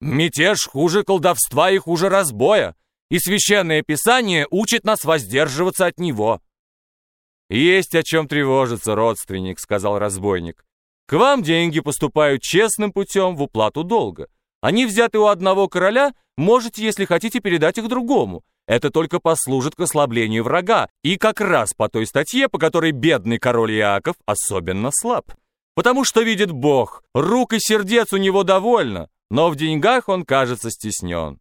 Мятеж хуже колдовства и хуже разбоя, и священное писание учит нас воздерживаться от него». «Есть о чем тревожиться, родственник», — сказал разбойник. «К вам деньги поступают честным путем в уплату долга. Они взяты у одного короля, можете, если хотите, передать их другому. Это только послужит к ослаблению врага, и как раз по той статье, по которой бедный король Иаков особенно слаб. Потому что видит Бог, рук и сердец у него довольно, но в деньгах он кажется стеснен.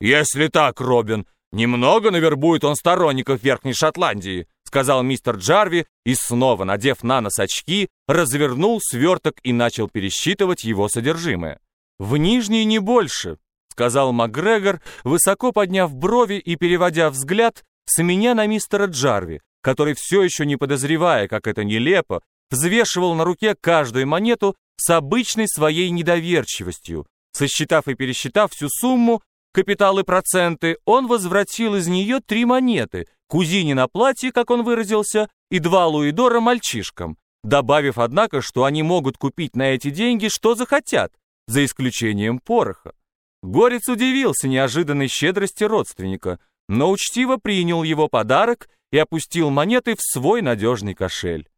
«Если так, Робин, немного навербует он сторонников Верхней Шотландии», сказал мистер Джарви и снова, надев на нос очки, развернул сверток и начал пересчитывать его содержимое. «В нижней не больше», — сказал МакГрегор, высоко подняв брови и переводя взгляд с меня на мистера Джарви, который все еще не подозревая, как это нелепо, взвешивал на руке каждую монету с обычной своей недоверчивостью. Сосчитав и пересчитав всю сумму, капитал и проценты, он возвратил из нее три монеты, кузине на платье, как он выразился, и два луидора мальчишкам, добавив, однако, что они могут купить на эти деньги, что захотят, за исключением пороха. Горец удивился неожиданной щедрости родственника, но учтиво принял его подарок и опустил монеты в свой надежный кошель.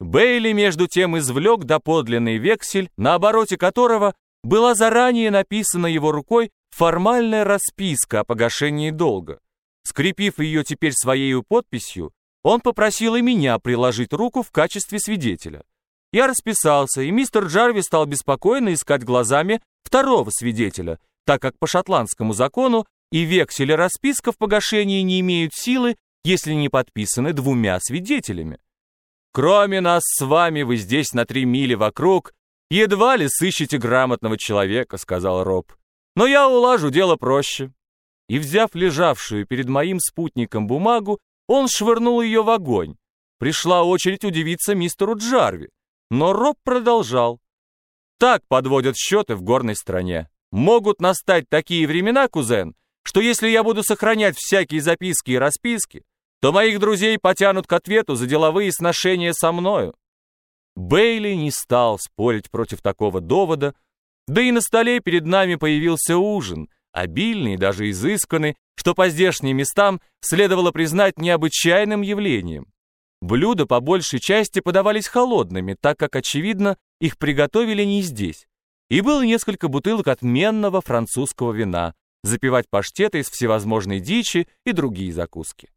Бейли, между тем, извлек доподлинный вексель, на обороте которого была заранее написана его рукой формальная расписка о погашении долга. Скрепив ее теперь своей подписью, он попросил и меня приложить руку в качестве свидетеля. Я расписался, и мистер Джарви стал беспокойно искать глазами второго свидетеля, так как по шотландскому закону и вексель и расписка в погашении не имеют силы, если не подписаны двумя свидетелями. Кроме нас с вами, вы здесь на три мили вокруг, едва ли сыщете грамотного человека, сказал Роб. Но я улажу дело проще. И, взяв лежавшую перед моим спутником бумагу, он швырнул ее в огонь. Пришла очередь удивиться мистеру Джарви. Но Роб продолжал. Так подводят счеты в горной стране. Могут настать такие времена, кузен, что если я буду сохранять всякие записки и расписки, то моих друзей потянут к ответу за деловые сношения со мною. Бейли не стал спорить против такого довода, да и на столе перед нами появился ужин, обильный, даже изысканный, что по здешним местам следовало признать необычайным явлением. Блюда по большей части подавались холодными, так как, очевидно, их приготовили не здесь. И было несколько бутылок отменного французского вина, запивать паштеты из всевозможной дичи и другие закуски.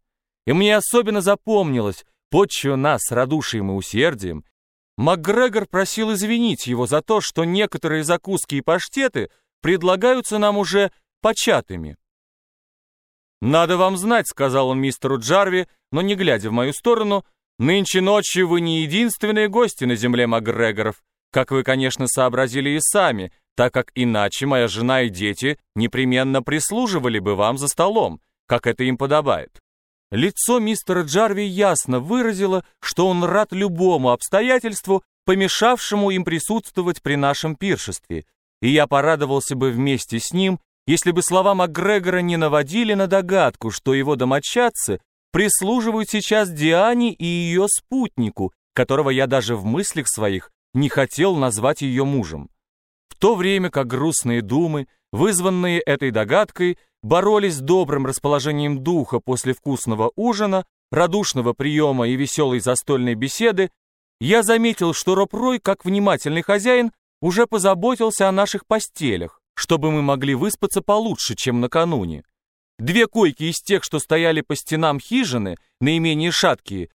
И мне особенно запомнилось, подчую нас радушием и усердием, МакГрегор просил извинить его за то, что некоторые закуски и паштеты предлагаются нам уже початыми. «Надо вам знать», — сказал он мистеру Джарви, но не глядя в мою сторону, «нынче ночью вы не единственные гости на земле Макгрегоров, как вы, конечно, сообразили и сами, так как иначе моя жена и дети непременно прислуживали бы вам за столом, как это им подобает». Лицо мистера Джарви ясно выразило, что он рад любому обстоятельству, помешавшему им присутствовать при нашем пиршестве, и я порадовался бы вместе с ним, если бы слова МакГрегора не наводили на догадку, что его домочадцы прислуживают сейчас Диане и ее спутнику, которого я даже в мыслях своих не хотел назвать ее мужем. В то время как грустные думы, вызванные этой догадкой, боролись с добрым расположением духа после вкусного ужина, радушного приема и веселой застольной беседы, я заметил, что Роб Рой, как внимательный хозяин, уже позаботился о наших постелях, чтобы мы могли выспаться получше, чем накануне. Две койки из тех, что стояли по стенам хижины, наименее шаткие,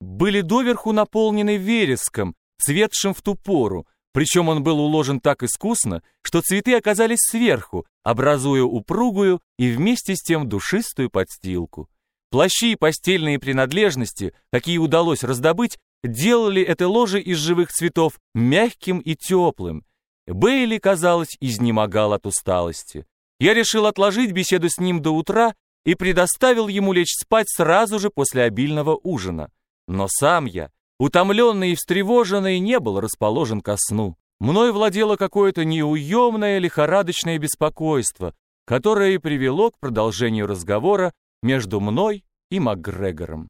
были доверху наполнены вереском, цветшим в ту пору, причем он был уложен так искусно, что цветы оказались сверху, образуя упругую и вместе с тем душистую подстилку. Плащи и постельные принадлежности, какие удалось раздобыть, делали это ложе из живых цветов мягким и теплым, Бейли, казалось, изнемогал от усталости. Я решил отложить беседу с ним до утра и предоставил ему лечь спать сразу же после обильного ужина. Но сам я, утомленный и встревоженный, не был расположен ко сну. Мной владело какое-то неуемное лихорадочное беспокойство, которое и привело к продолжению разговора между мной и МакГрегором.